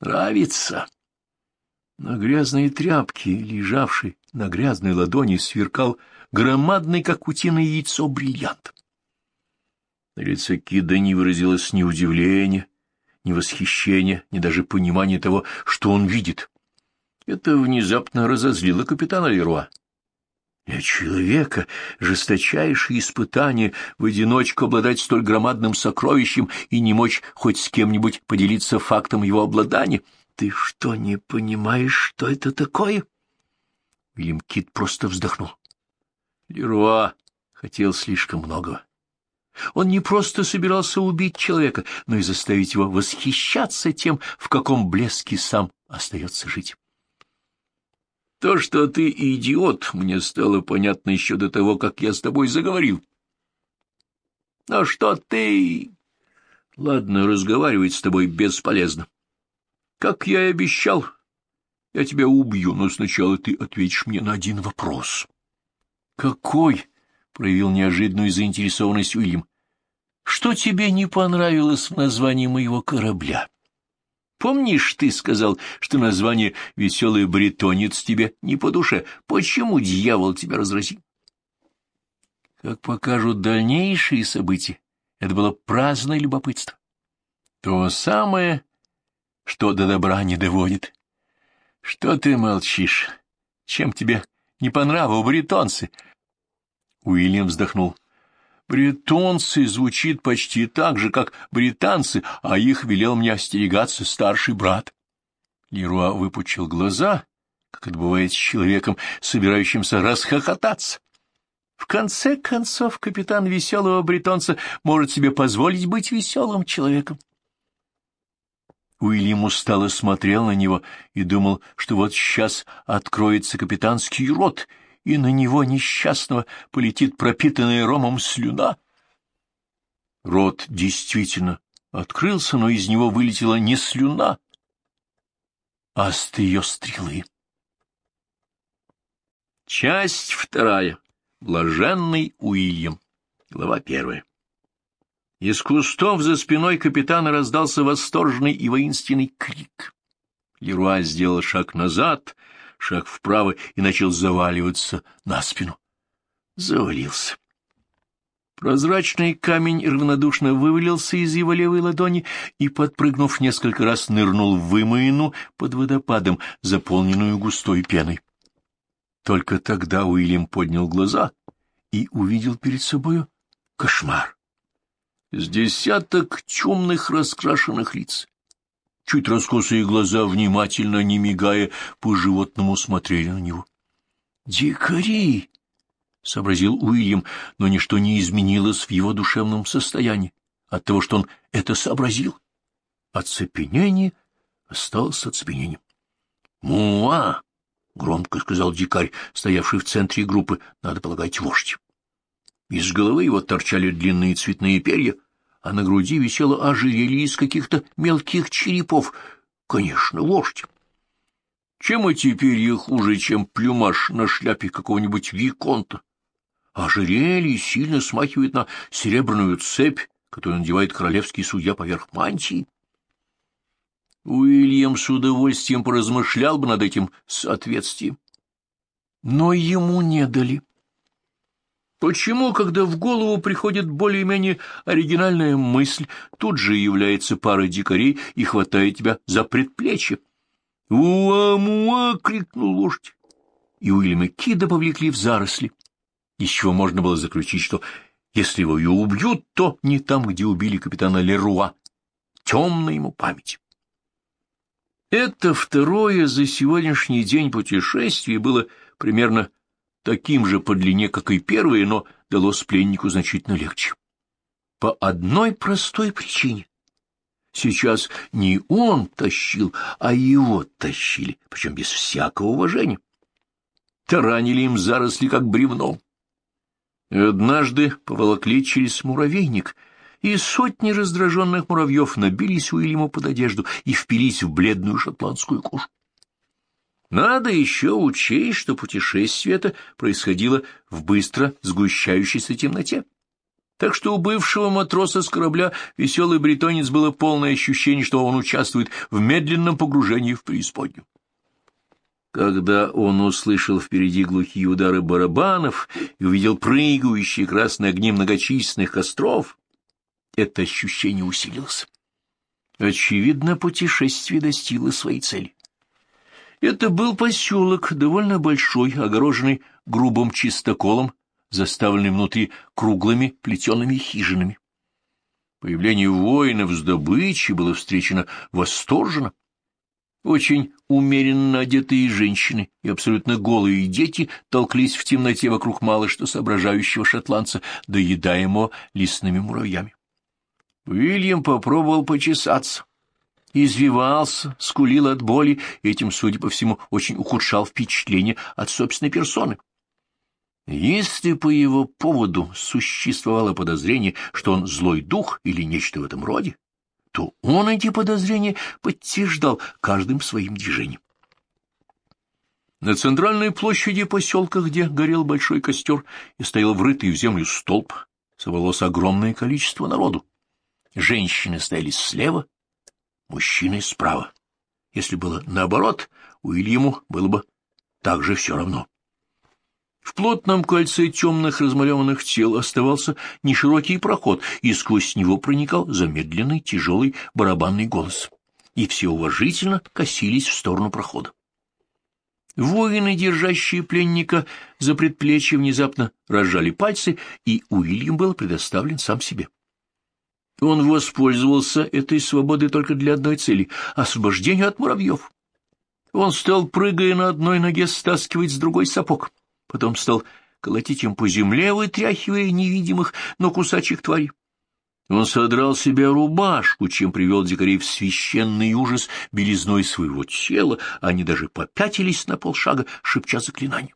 нравится!» На грязной тряпке, лежавшей на грязной ладони, сверкал громадный, как утиное яйцо, бриллиант. На лице Кида не выразилось ни удивления, ни восхищения, ни даже понимания того, что он видит. Это внезапно разозлило капитана Леруа. Для человека жесточайшее испытание в одиночку обладать столь громадным сокровищем и не мочь хоть с кем-нибудь поделиться фактом его обладания. Ты что, не понимаешь, что это такое? Вильям Кит просто вздохнул. Леруа хотел слишком многого. Он не просто собирался убить человека, но и заставить его восхищаться тем, в каком блеске сам остается жить. То, что ты идиот, мне стало понятно еще до того, как я с тобой заговорил. Но что ты... Ладно, разговаривать с тобой бесполезно. Как я и обещал, я тебя убью, но сначала ты ответишь мне на один вопрос. — Какой? — проявил неожиданную заинтересованность Уильям. — Что тебе не понравилось в названии моего корабля? Помнишь, ты сказал, что название «Веселый бретонец» тебе не по душе? Почему дьявол тебя разразил? Как покажут дальнейшие события, это было праздное любопытство. То самое, что до добра не доводит. Что ты молчишь? Чем тебе не по нраву бретонцы? Уильям вздохнул. Бретонцы звучит почти так же, как британцы, а их велел мне остерегаться старший брат. Леруа выпучил глаза, как это бывает с человеком, собирающимся расхохотаться. В конце концов, капитан веселого бретонца может себе позволить быть веселым человеком. Уильям устало смотрел на него и думал, что вот сейчас откроется капитанский рот — и на него несчастного полетит пропитанная ромом слюна. Рот действительно открылся, но из него вылетела не слюна, а острие стрелы. Часть вторая. Блаженный Уильям. Глава первая. Из кустов за спиной капитана раздался восторженный и воинственный крик. Леруа сделал шаг назад, шаг вправо и начал заваливаться на спину. Завалился. Прозрачный камень равнодушно вывалился из его левой ладони и, подпрыгнув несколько раз, нырнул в вымоину под водопадом, заполненную густой пеной. Только тогда Уильям поднял глаза и увидел перед собою кошмар. С десяток темных раскрашенных лиц, чуть раскосые глаза, внимательно, не мигая, по-животному смотрели на него. «Дикари!» — сообразил Уильям, но ничто не изменилось в его душевном состоянии от того, что он это сообразил. Оцепенение осталось оцепенением. «Муа!» — громко сказал дикарь, стоявший в центре группы, надо полагать, вождь. Из головы его торчали длинные цветные перья, а на груди висело ожерелье из каких-то мелких черепов. Конечно, вождь. Чем эти перья хуже, чем плюмаж на шляпе какого-нибудь виконта? Ожерелье сильно смахивает на серебряную цепь, которую надевает королевский судья поверх мантии. Уильям с удовольствием поразмышлял бы над этим соответствием. Но ему не дали. Почему, когда в голову приходит более-менее оригинальная мысль, тут же является пара дикарей и хватает тебя за предплечье? «Уа-муа!» — крикнул лошадь. И Уильяма Кида повлекли в заросли, из чего можно было заключить, что если его и убьют, то не там, где убили капитана Леруа. Темная ему память. Это второе за сегодняшний день путешествие было примерно таким же по длине, как и первое, но далось пленнику значительно легче. По одной простой причине. Сейчас не он тащил, а его тащили, причем без всякого уважения. Таранили им заросли, как бревном. Однажды поволокли через муравейник, и сотни раздраженных муравьев набились Уильяму под одежду и впились в бледную шотландскую кожу. Надо еще учесть, что путешествие это происходило в быстро сгущающейся темноте. Так что у бывшего матроса с корабля веселый бретонец было полное ощущение, что он участвует в медленном погружении в преисподнюю. Когда он услышал впереди глухие удары барабанов и увидел прыгающие красные огни многочисленных костров, это ощущение усилилось. Очевидно, путешествие достигло своей цели. Это был поселок, довольно большой, огороженный грубым чистоколом, заставленный внутри круглыми плетеными хижинами. Появление воинов с добычей было встречено восторженно. Очень умеренно одетые женщины и абсолютно голые дети толклись в темноте вокруг мало что соображающего шотландца, доедаемого лесными муравьями. Уильям попробовал почесаться. Извивался, скулил от боли, и этим, судя по всему, очень ухудшал впечатление от собственной персоны. Если по его поводу существовало подозрение, что он злой дух или нечто в этом роде, то он эти подозрения подтверждал каждым своим движением. На центральной площади поселка, где горел большой костер и стоял врытый в землю столб, собралось огромное количество народу. Женщины стояли слева, мужчины справа. Если было наоборот, Уильяму было бы также все равно. В плотном кольце темных размалеванных тел оставался неширокий проход, и сквозь него проникал замедленный тяжелый барабанный голос. И все уважительно косились в сторону прохода. Воины, держащие пленника за предплечье, внезапно разжали пальцы, и Уильям был предоставлен сам себе. Он воспользовался этой свободой только для одной цели — освобождения от муравьев. Он стал, прыгая на одной ноге, стаскивать с другой сапог потом стал колотить им по земле, вытряхивая невидимых, но кусачих тварей. Он содрал себе рубашку, чем привел дикарей в священный ужас белизной своего тела, они даже попятились на полшага, шепча заклинания.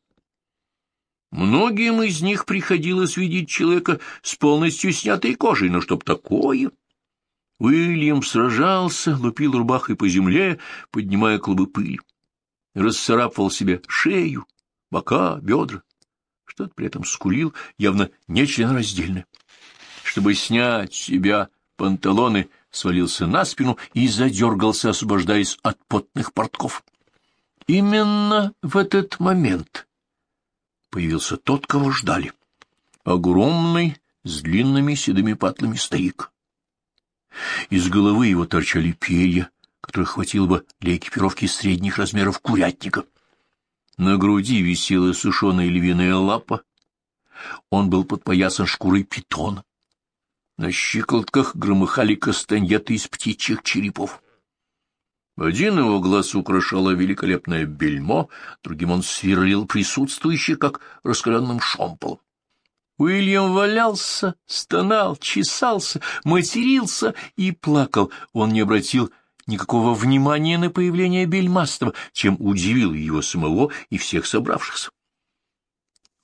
Многим из них приходилось видеть человека с полностью снятой кожей, но чтоб такое... Уильям сражался, лупил рубахой по земле, поднимая клубы пыли. Расцарапывал себе шею, бока, бедра. Что-то при этом скулил, явно нечленораздельно. Чтобы снять с себя панталоны, свалился на спину и задергался, освобождаясь от потных портков. Именно в этот момент появился тот, кого ждали. Огромный, с длинными седыми патлами старик. Из головы его торчали перья, которых хватило бы для экипировки средних размеров курятника. На груди висела сушеная львиная лапа. Он был подпоясан шкурой питона. На щиколотках громыхали кастаньеты из птичьих черепов. Один его глаз украшало великолепное бельмо, другим он сверлил присутствующих, как раскаленным шомполом. Уильям валялся, стонал, чесался, матерился и плакал. Он не обратил никакого внимания на появление Бельмастова, чем удивил его самого и всех собравшихся.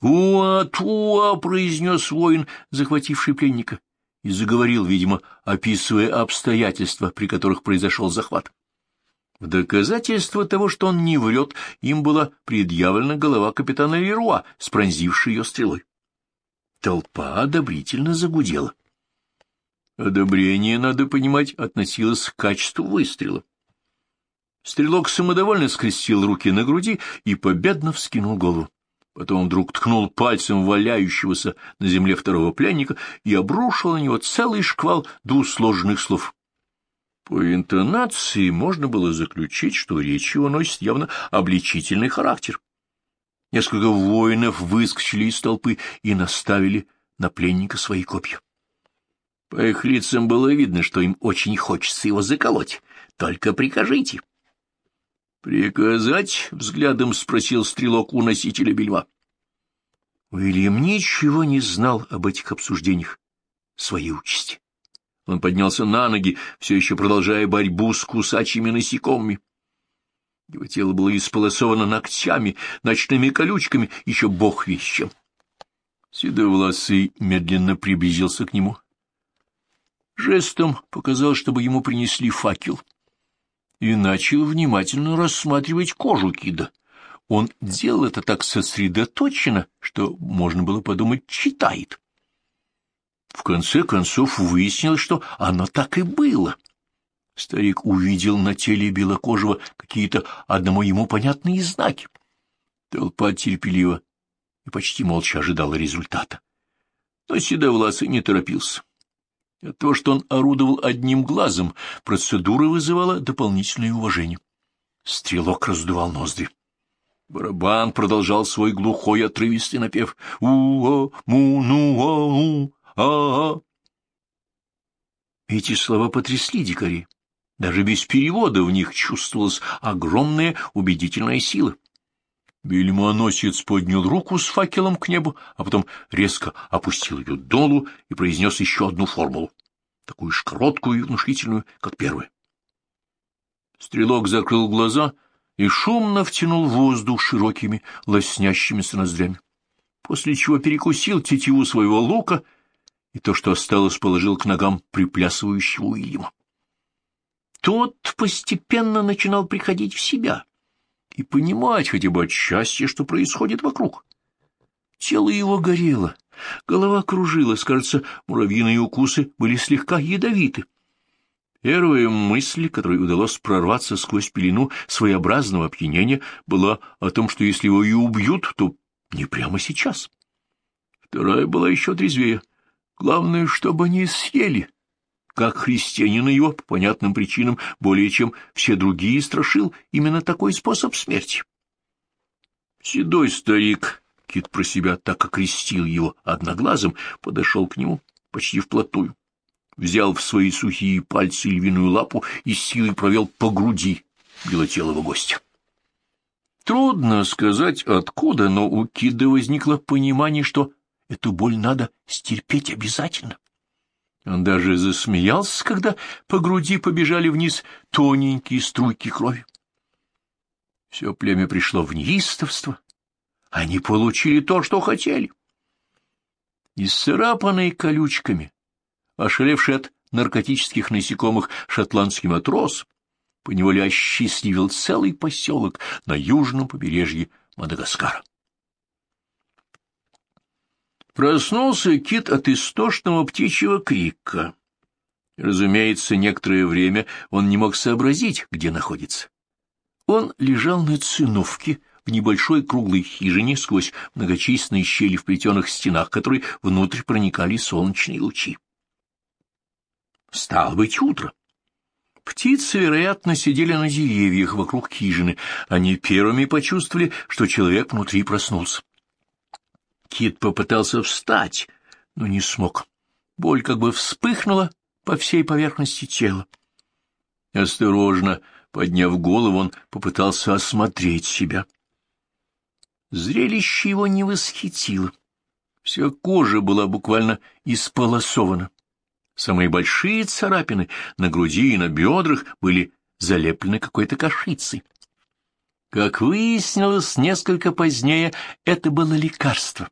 «Уа, туа!» — произнес воин, захвативший пленника, и заговорил, видимо, описывая обстоятельства, при которых произошел захват. В доказательство того, что он не врет, им была предъявлена голова капитана Леруа, спронзившей ее стрелой. Толпа одобрительно загудела. Одобрение, надо понимать, относилось к качеству выстрела. Стрелок самодовольно скрестил руки на груди и победно вскинул голову. Потом вдруг ткнул пальцем валяющегося на земле второго пленника и обрушил на него целый шквал двусложных слов. По интонации можно было заключить, что речь его носит явно обличительный характер. Несколько воинов выскочили из толпы и наставили на пленника свои копья. По их лицам было видно, что им очень хочется его заколоть. Только прикажите. «Приказать?» — взглядом спросил стрелок у носителя бельма. Уильям ничего не знал об этих обсуждениях своей участи. Он поднялся на ноги, все еще продолжая борьбу с кусачими насекомыми. Его тело было исполосовано ногтями, ночными колючками, еще бог вещем. Седовласый медленно приблизился к нему. Жестом показал, чтобы ему принесли факел, и начал внимательно рассматривать кожу кида. Он делал это так сосредоточенно, что можно было подумать, читает. В конце концов выяснилось, что оно так и было. Старик увидел на теле белокожего какие-то одному ему понятные знаки. Толпа терпеливо и почти молча ожидала результата. Но Седовласый не торопился. От того, что он орудовал одним глазом, процедура вызывала дополнительное уважение. Стрелок раздувал ноздри. Барабан продолжал свой глухой отрывистый напев. «У-а-му-ну-а-у-а-а». Эти слова потрясли дикарей. Даже без перевода в них чувствовалась огромная убедительная сила. Бельмоносец поднял руку с факелом к небу, а потом резко опустил ее долу и произнес еще одну формулу, такую же короткую и внушительную, как первая. Стрелок закрыл глаза и шумно втянул воздух широкими, лоснящимися ноздрями, после чего перекусил тетиву своего лука и то, что осталось, положил к ногам приплясывающего Уильяма. Тот постепенно начинал приходить в себя и понимать хотя бы отчасти, что происходит вокруг. Тело его горело, голова кружилась, кажется, муравьиные укусы были слегка ядовиты. Первая мысль, которой удалось прорваться сквозь пелену своеобразного опьянения, была о том, что если его и убьют, то не прямо сейчас. Вторая была еще трезвее. Главное, чтобы они съели как христианина его, по понятным причинам, более чем все другие страшил именно такой способ смерти. Седой старик, Кит про себя так окрестил его одноглазым, подошел к нему почти вплотную, взял в свои сухие пальцы львиную лапу и силой провел по груди белотелого гостя. Трудно сказать, откуда, но у Кида возникло понимание, что эту боль надо стерпеть обязательно. Он даже засмеялся, когда по груди побежали вниз тоненькие струйки крови. Все племя пришло в неистовство. Они получили то, что хотели. Исцарапанный колючками, ошалевший от наркотических насекомых шотландский матрос, поневоле осчастливил целый поселок на южном побережье Мадагаскара. Проснулся кит от истошного птичьего крика. Разумеется, некоторое время он не мог сообразить, где находится. Он лежал на циновке в небольшой круглой хижине сквозь многочисленные щели в плетеных стенах, которые внутрь проникали солнечные лучи. Стало быть утро. Птицы, вероятно, сидели на деревьях вокруг хижины. Они первыми почувствовали, что человек внутри проснулся. Кит попытался встать, но не смог. Боль как бы вспыхнула по всей поверхности тела. Осторожно подняв голову, он попытался осмотреть себя. Зрелище его не восхитило. Вся кожа была буквально исполосована. Самые большие царапины на груди и на бедрах были залеплены какой-то кашицей. Как выяснилось несколько позднее, это было лекарство.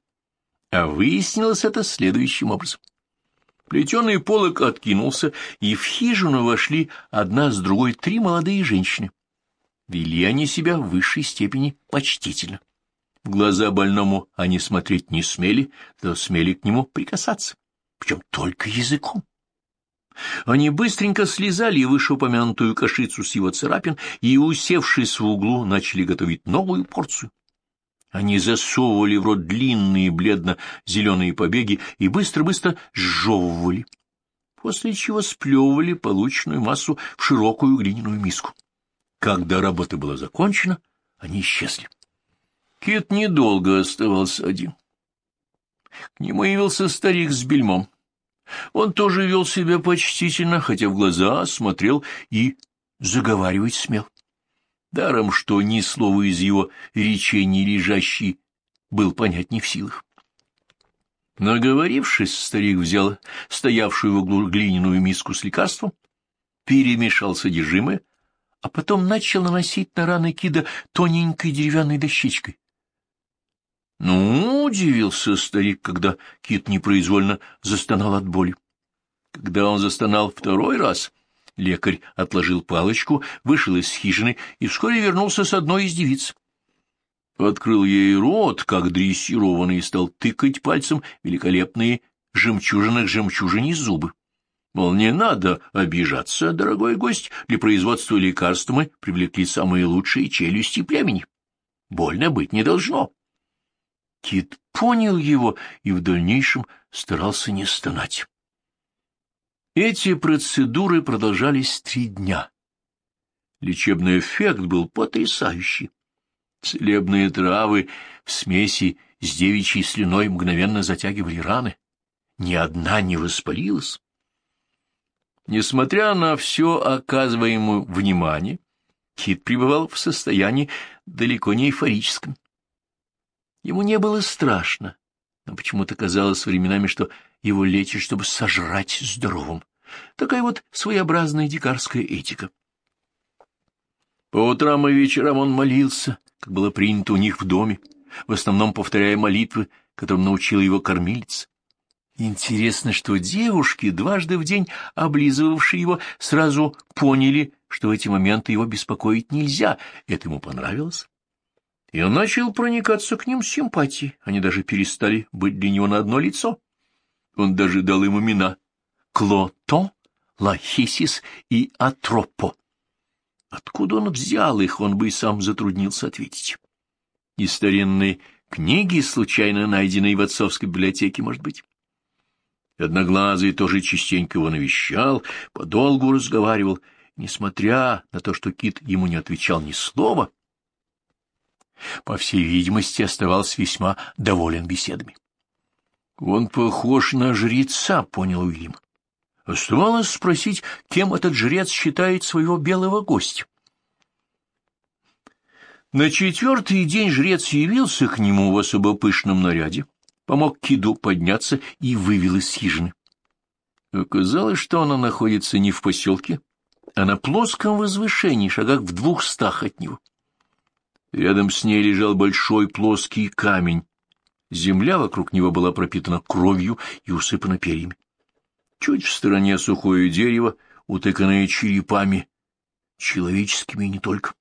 А выяснилось это следующим образом. Плетеный полок откинулся, и в хижину вошли одна с другой три молодые женщины. Вели они себя в высшей степени почтительно. В глаза больному они смотреть не смели, но смели к нему прикасаться, причем только языком. Они быстренько слезали вышеупомянутую кашицу с его царапин и, усевшись в углу, начали готовить новую порцию. Они засовывали в рот длинные бледно-зеленые побеги и быстро-быстро сжевывали, после чего сплевывали полученную массу в широкую глиняную миску. Когда работа была закончена, они исчезли. Кит недолго оставался один. К нему явился старик с бельмом. Он тоже вел себя почтительно, хотя в глаза смотрел и заговаривать смел. Даром что ни слова из его речений лежащий был понять не в силах. Наговорившись, старик взял стоявшую в углу глиняную миску с лекарством, перемешал содержимое, а потом начал наносить на раны Кида тоненькой деревянной дощечкой. Ну, удивился старик, когда Кит непроизвольно застонал от боли. Когда он застонал второй раз, лекарь отложил палочку, вышел из хижины и вскоре вернулся с одной из девиц. Открыл ей рот, как дрессированный, и стал тыкать пальцем великолепные жемчужинах жемчужине зубы. Мол, не надо обижаться, дорогой гость, для производства лекарств мы привлекли самые лучшие челюсти племени. Больно быть не должно. Кит понял его и в дальнейшем старался не стонать. Эти процедуры продолжались три дня. Лечебный эффект был потрясающий. Целебные травы в смеси с девичьей слюной мгновенно затягивали раны. Ни одна не воспалилась. Несмотря на все оказываемое внимание, Кит пребывал в состоянии далеко не эйфорическом. Ему не было страшно, но почему-то казалось временами, что его лечат, чтобы сожрать здоровым. Такая вот своеобразная дикарская этика. По утрам и вечерам он молился, как было принято у них в доме, в основном повторяя молитвы, которым научила его кормилица. Интересно, что девушки, дважды в день облизывавшие его, сразу поняли, что в эти моменты его беспокоить нельзя. Это ему понравилось. И он начал проникаться к ним симпатией. Они даже перестали быть для него на одно лицо. Он даже дал им имена — Клото, Лахисис и Атропо. Откуда он взял их, он бы и сам затруднился ответить. Из старинной книги, случайно найденной в отцовской библиотеке, может быть. Одноглазый тоже частенько его навещал, подолгу разговаривал, несмотря на то, что Кит ему не отвечал ни слова, по всей видимости, оставался весьма доволен беседами. — Он похож на жреца, — понял Уильям. Оставалось спросить, кем этот жрец считает своего белого гостя. На четвертый день жрец явился к нему в особо пышном наряде, помог Киду подняться и вывел из хижины. Оказалось, что она находится не в поселке, а на плоском возвышении, шагах в двухстах от него. Рядом с ней лежал большой плоский камень. Земля вокруг него была пропитана кровью и усыпана перьями. Чуть в стороне сухое дерево, утыканное черепами, человеческими и не только.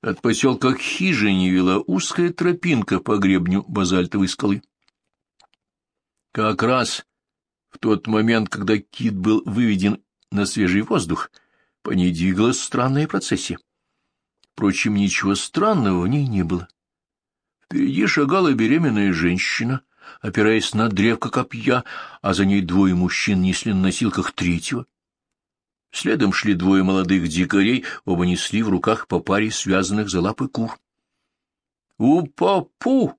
От поселка к хижине вела узкая тропинка по гребню базальтовой скалы. Как раз в тот момент, когда кит был выведен на свежий воздух, по ней двигалась странная процессия. Впрочем, ничего странного в ней не было. Впереди шагала беременная женщина, опираясь на древко копья, а за ней двое мужчин несли на носилках третьего. Следом шли двое молодых дикарей, оба несли в руках по паре связанных за лапы кур. «У-па-пу!»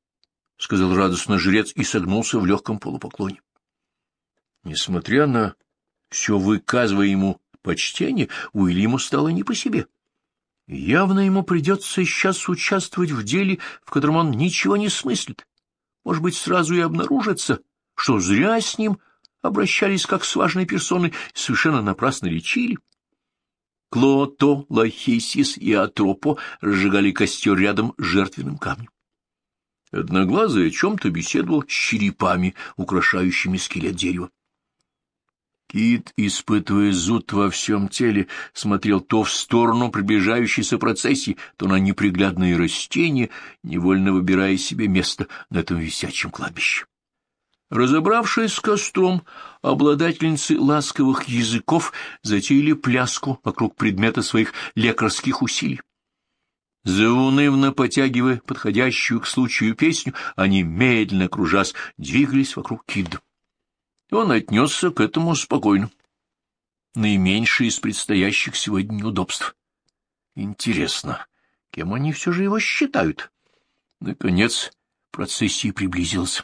— сказал радостно жрец и согнулся в легком полупоклоне. Несмотря на все выказывая ему почтение, Уильяму стало не по себе. Явно ему придется сейчас участвовать в деле, в котором он ничего не смыслит. Может быть, сразу и обнаружится, что зря с ним обращались как с важной персоной совершенно напрасно лечили. Клото, Лахисис и Атропо разжигали костер рядом с жертвенным камнем. Одноглазый о чем-то беседовал с черепами, украшающими скелет дерева. Кит, испытывая зуд во всем теле, смотрел то в сторону приближающейся процессии, то на неприглядные растения, невольно выбирая себе место на этом висячем кладбище. Разобравшись с костром, обладательницы ласковых языков затеяли пляску вокруг предмета своих лекарских усилий. Заунывно потягивая подходящую к случаю песню, они, медленно кружась, двигались вокруг Кида он отнесся к этому спокойно. Наименьшее из предстоящих сегодня неудобств. Интересно, кем они все же его считают? Наконец, процессия приблизилась.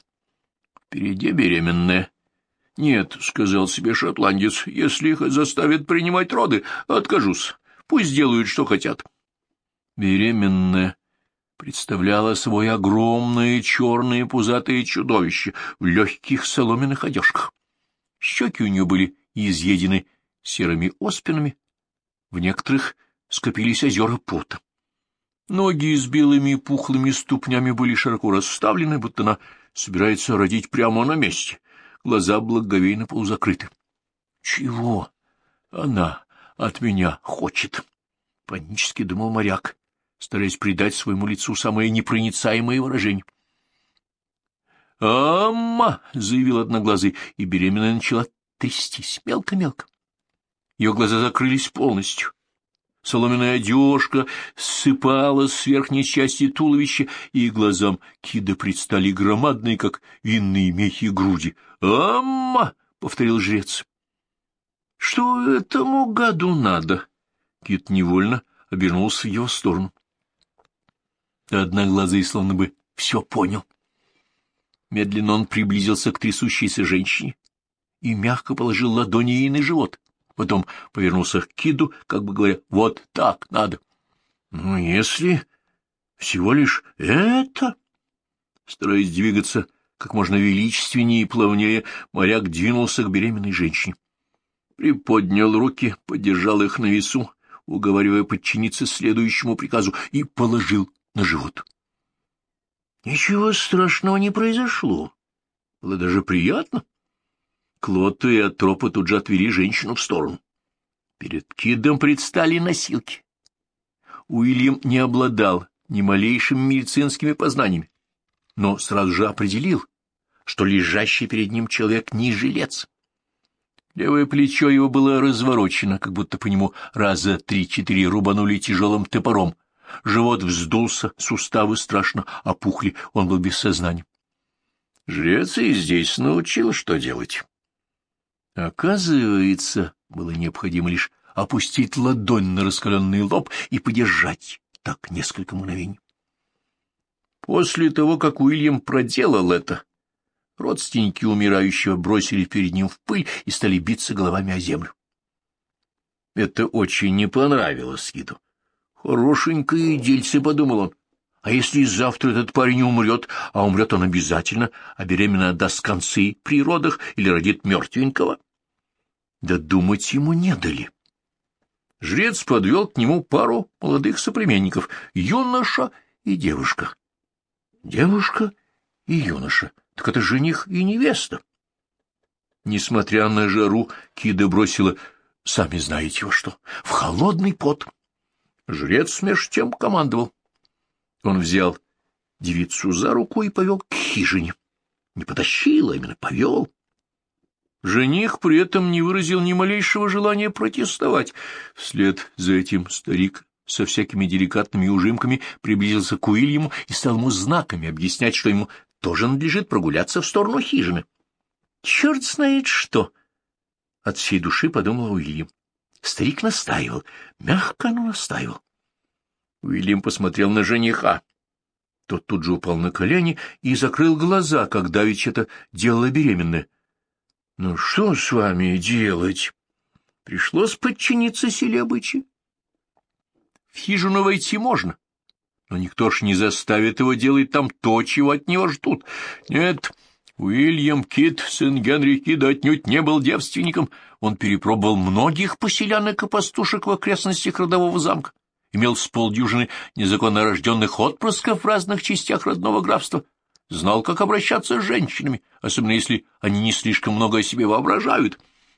Впереди беременная. — Нет, — сказал себе шотландец, — если их заставят принимать роды, откажусь. Пусть делают, что хотят. Беременная представляла собой огромное черное пузатое чудовище в легких соломенных одежках. Щеки у нее были изъедены серыми оспинами, в некоторых скопились озера пота. Ноги с белыми пухлыми ступнями были широко расставлены, будто она собирается родить прямо на месте. Глаза благоговейно полузакрыты. Чего она от меня хочет? Панически думал моряк, стараясь придать своему лицу самое непроницаемое выражение. «Амма!» — заявил одноглазый, и беременная начала трястись мелко-мелко. Ее глаза закрылись полностью. Соломенная одежка ссыпала с верхней части туловища, и глазам Кида предстали громадные, как винные мехи, груди. «Амма!» — повторил жрец. «Что этому гаду надо?» Кит невольно обернулся в его сторону. Одноглазый словно бы все понял. Медленно он приблизился к трясущейся женщине и мягко положил ладони ей на живот. Потом повернулся к Киду, как бы говоря, вот так надо. Ну, если всего лишь это... Стараясь двигаться как можно величественнее и плавнее, моряк двинулся к беременной женщине. Приподнял руки, подержал их на весу, уговаривая подчиниться следующему приказу, и положил на живот. Ничего страшного не произошло. Было даже приятно. Клотто и Атропа тут же отвели женщину в сторону. Перед Кидом предстали носилки. Уильям не обладал ни малейшими медицинскими познаниями, но сразу же определил, что лежащий перед ним человек не жилец. Левое плечо его было разворочено, как будто по нему раза три-четыре рубанули тяжелым топором. Живот вздулся, суставы страшно опухли, он был без сознания. Жрец и здесь научил, что делать. Оказывается, было необходимо лишь опустить ладонь на раскаленный лоб и подержать так несколько мгновений. После того, как Уильям проделал это, родственники умирающего бросили перед ним в пыль и стали биться головами о землю. Это очень не понравилось Скиду. Хорошенькое дельце, — подумал он. А если завтра этот парень умрет, а умрет он обязательно, а беременна даст концы при родах или родит мертвенького? Да думать ему не дали. Жрец подвел к нему пару молодых соплеменников, юноша и девушка. Девушка и юноша, так это жених и невеста. Несмотря на жару, Кида бросила, сами знаете во что, в холодный пот. Жрец меж тем командовал. Он взял девицу за руку и повел к хижине. Не потащил, а именно повел. Жених при этом не выразил ни малейшего желания протестовать. Вслед за этим старик со всякими деликатными ужимками приблизился к Уильяму и стал ему знаками объяснять, что ему тоже надлежит прогуляться в сторону хижины. «Черт знает что!» — от всей души подумал Уильям. Старик настаивал, мягко, но настаивал. Уильям посмотрел на жениха. Тот тут же упал на колени и закрыл глаза, как давеча это делала беременная. — Ну что с вами делать? Пришлось подчиниться силе обычаи. В хижину войти можно, но никто ж не заставит его делать там то, чего от него ждут. Нет, Уильям Кит, сын Генри Кида, отнюдь не был девственником. Он перепробовал многих поселянок и пастушек в окрестностях родового замка. Имел с полдюжины незаконно рожденных отпрысков в разных частях родного графства, знал, как обращаться с женщинами, особенно если они не слишком много о себе воображают —